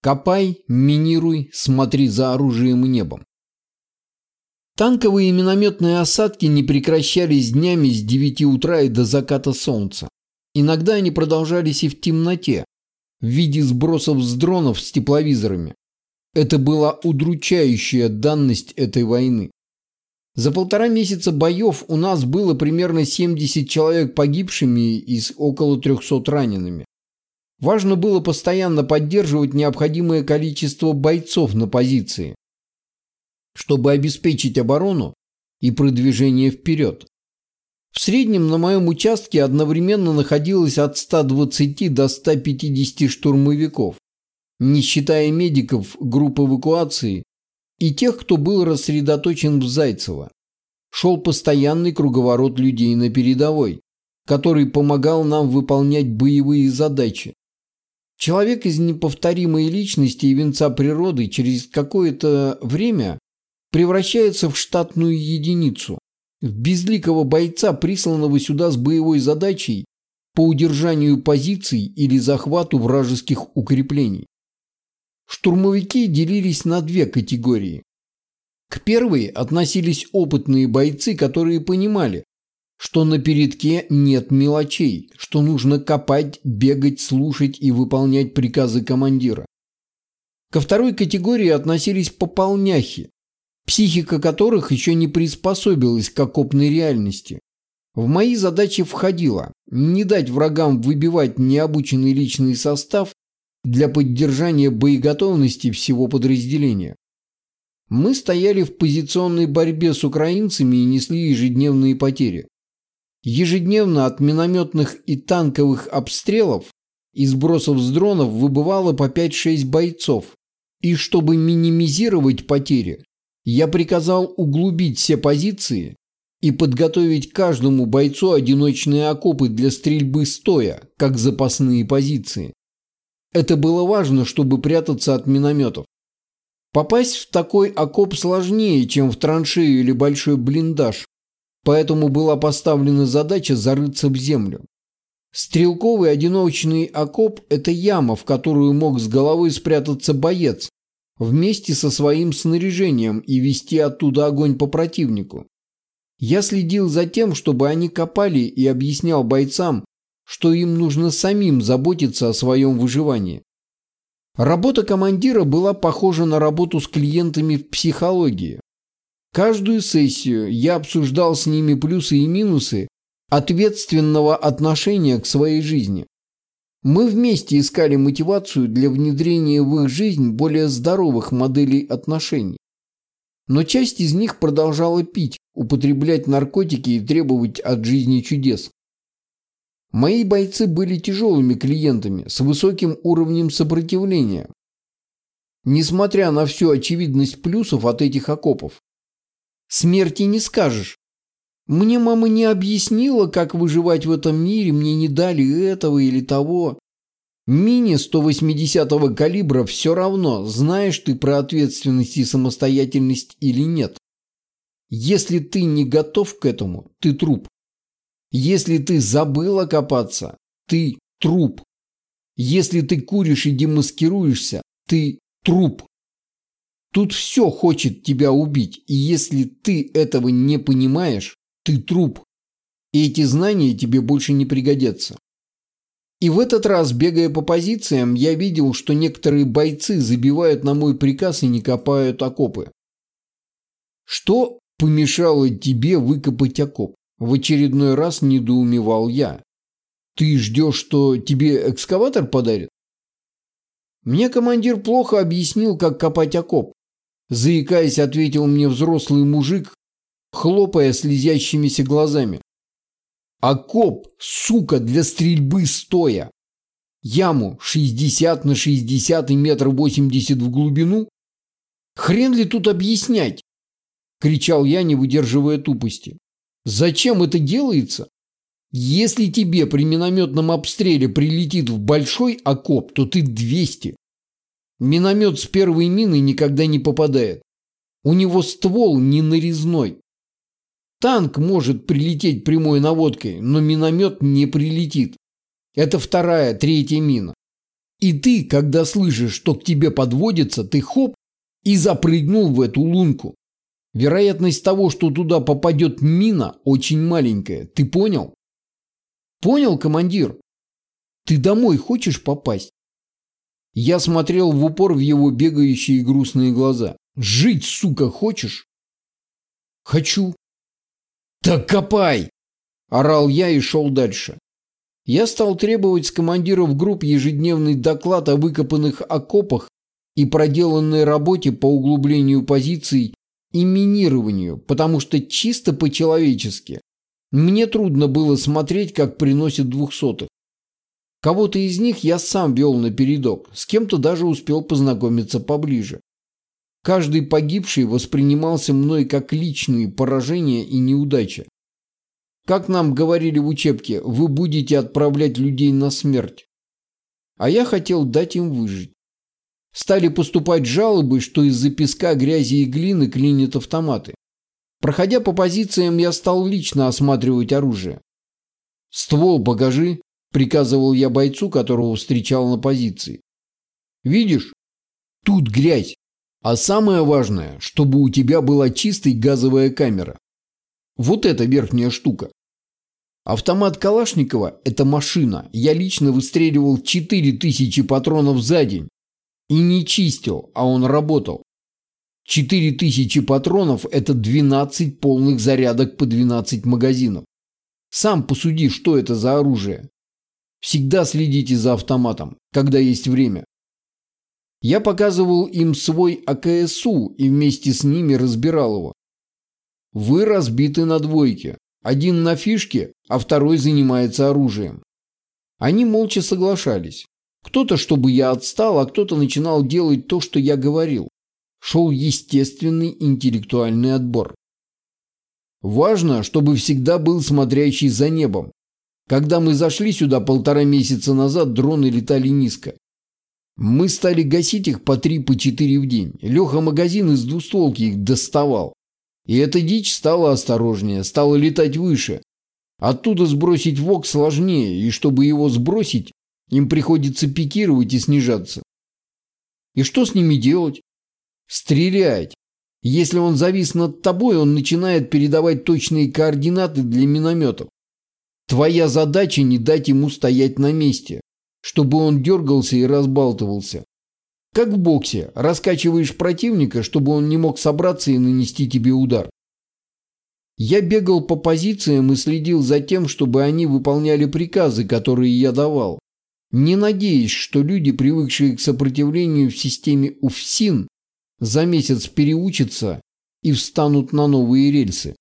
Копай, минируй, смотри за оружием и небом. Танковые и минометные осадки не прекращались днями с 9 утра и до заката солнца. Иногда они продолжались и в темноте, в виде сбросов с дронов с тепловизорами. Это была удручающая данность этой войны. За полтора месяца боев у нас было примерно 70 человек погибшими и около 300 ранеными. Важно было постоянно поддерживать необходимое количество бойцов на позиции, чтобы обеспечить оборону и продвижение вперед. В среднем на моем участке одновременно находилось от 120 до 150 штурмовиков, не считая медиков групп эвакуации и тех, кто был рассредоточен в Зайцево. Шел постоянный круговорот людей на передовой, который помогал нам выполнять боевые задачи. Человек из неповторимой личности и венца природы через какое-то время превращается в штатную единицу, в безликого бойца, присланного сюда с боевой задачей по удержанию позиций или захвату вражеских укреплений. Штурмовики делились на две категории. К первой относились опытные бойцы, которые понимали, что на передке нет мелочей, что нужно копать, бегать, слушать и выполнять приказы командира. Ко второй категории относились пополняхи, психика которых еще не приспособилась к окопной реальности. В мои задачи входило не дать врагам выбивать необученный личный состав для поддержания боеготовности всего подразделения. Мы стояли в позиционной борьбе с украинцами и несли ежедневные потери. Ежедневно от минометных и танковых обстрелов и сбросов с дронов выбывало по 5-6 бойцов. И чтобы минимизировать потери, я приказал углубить все позиции и подготовить каждому бойцу одиночные окопы для стрельбы стоя, как запасные позиции. Это было важно, чтобы прятаться от минометов. Попасть в такой окоп сложнее, чем в траншею или большой блиндаж, поэтому была поставлена задача зарыться в землю. Стрелковый одиночный окоп – это яма, в которую мог с головой спрятаться боец, вместе со своим снаряжением и вести оттуда огонь по противнику. Я следил за тем, чтобы они копали и объяснял бойцам, что им нужно самим заботиться о своем выживании. Работа командира была похожа на работу с клиентами в психологии. Каждую сессию я обсуждал с ними плюсы и минусы ответственного отношения к своей жизни. Мы вместе искали мотивацию для внедрения в их жизнь более здоровых моделей отношений. Но часть из них продолжала пить, употреблять наркотики и требовать от жизни чудес. Мои бойцы были тяжелыми клиентами с высоким уровнем сопротивления. Несмотря на всю очевидность плюсов от этих окопов. Смерти не скажешь. Мне мама не объяснила, как выживать в этом мире, мне не дали этого или того. Мини 180-го калибра все равно, знаешь ты про ответственность и самостоятельность или нет. Если ты не готов к этому, ты труп. Если ты забыл окопаться, ты труп. Если ты куришь и демаскируешься, ты труп. Тут все хочет тебя убить, и если ты этого не понимаешь, ты труп. И эти знания тебе больше не пригодятся. И в этот раз, бегая по позициям, я видел, что некоторые бойцы забивают на мой приказ и не копают окопы. Что помешало тебе выкопать окоп? В очередной раз недоумевал я. Ты ждешь, что тебе экскаватор подарит? Мне командир плохо объяснил, как копать окоп. Заикаясь, ответил мне взрослый мужик, хлопая слезящимися глазами. Окоп, сука, для стрельбы стоя. Яму 60 на 60 и метр 80 в глубину? Хрен ли тут объяснять? Кричал я, не выдерживая тупости. Зачем это делается? Если тебе при минометном обстреле прилетит в большой окоп, то ты 200. Миномет с первой миной никогда не попадает. У него ствол не нарезной. Танк может прилететь прямой наводкой, но миномет не прилетит. Это вторая, третья мина. И ты, когда слышишь, что к тебе подводится, ты хоп и запрыгнул в эту лунку. Вероятность того, что туда попадет мина, очень маленькая. Ты понял? Понял, командир? Ты домой хочешь попасть? Я смотрел в упор в его бегающие грустные глаза. Жить, сука, хочешь? Хочу. Так копай! Орал я и шел дальше. Я стал требовать с командиров групп ежедневный доклад о выкопанных окопах и проделанной работе по углублению позиций и минированию, потому что чисто по-человечески мне трудно было смотреть, как приносят двухсотых. Кого-то из них я сам вел на передок, с кем-то даже успел познакомиться поближе. Каждый погибший воспринимался мной как личные поражения и неудача. Как нам говорили в учебке, вы будете отправлять людей на смерть. А я хотел дать им выжить. Стали поступать жалобы, что из-за песка, грязи и глины клинят автоматы. Проходя по позициям, я стал лично осматривать оружие. «Ствол покажи», – приказывал я бойцу, которого встречал на позиции. «Видишь? Тут грязь. А самое важное, чтобы у тебя была чистая газовая камера. Вот эта верхняя штука. Автомат Калашникова – это машина. Я лично выстреливал 4000 патронов за день. И не чистил, а он работал. 4000 патронов – это 12 полных зарядок по 12 магазинов. Сам посуди, что это за оружие. Всегда следите за автоматом, когда есть время. Я показывал им свой АКСУ и вместе с ними разбирал его. Вы разбиты на двойке. Один на фишке, а второй занимается оружием. Они молча соглашались. Кто-то, чтобы я отстал, а кто-то начинал делать то, что я говорил шел естественный интеллектуальный отбор. Важно, чтобы всегда был смотрящий за небом. Когда мы зашли сюда полтора месяца назад, дроны летали низко. Мы стали гасить их по три, по четыре в день. Леха магазин из двустволки их доставал. И эта дичь стала осторожнее, стала летать выше. Оттуда сбросить ВОК сложнее, и чтобы его сбросить, им приходится пикировать и снижаться. И что с ними делать? Стрелять. Если он завис над тобой, он начинает передавать точные координаты для минометов. Твоя задача не дать ему стоять на месте, чтобы он дергался и разбалтывался. Как в боксе, раскачиваешь противника, чтобы он не мог собраться и нанести тебе удар. Я бегал по позициям и следил за тем, чтобы они выполняли приказы, которые я давал, не надеясь, что люди, привыкшие к сопротивлению в системе УФСИН, за месяц переучатся и встанут на новые рельсы.